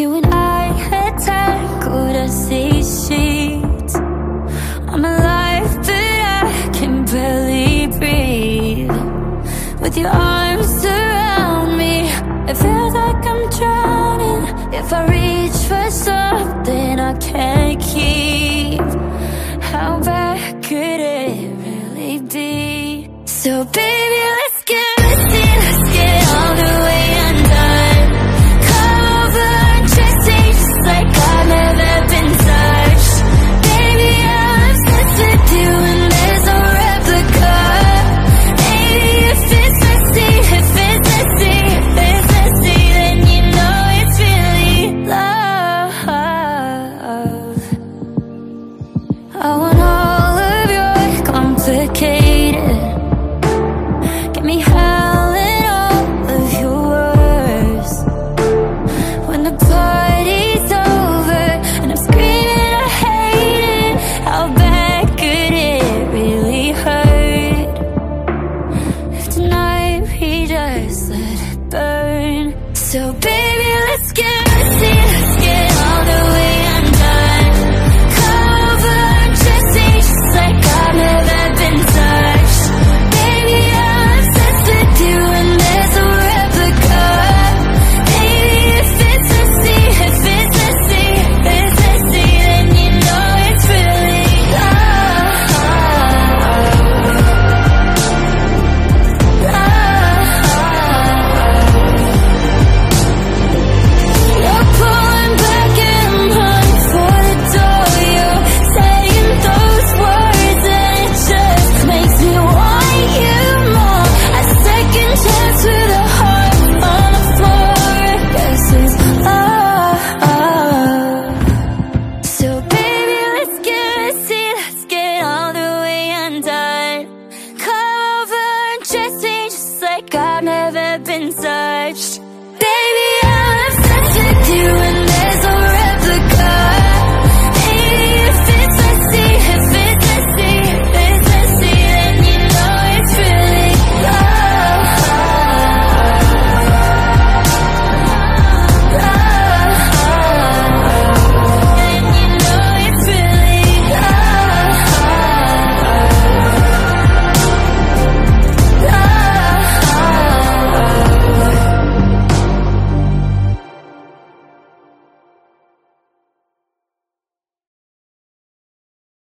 You and I had tackled a sea sheets? I'm alive but I can barely breathe. With your arms around me It feels like I'm drowning. If I reach for something I can't keep How bad could it really be? So baby let's So baby like I've never been touched.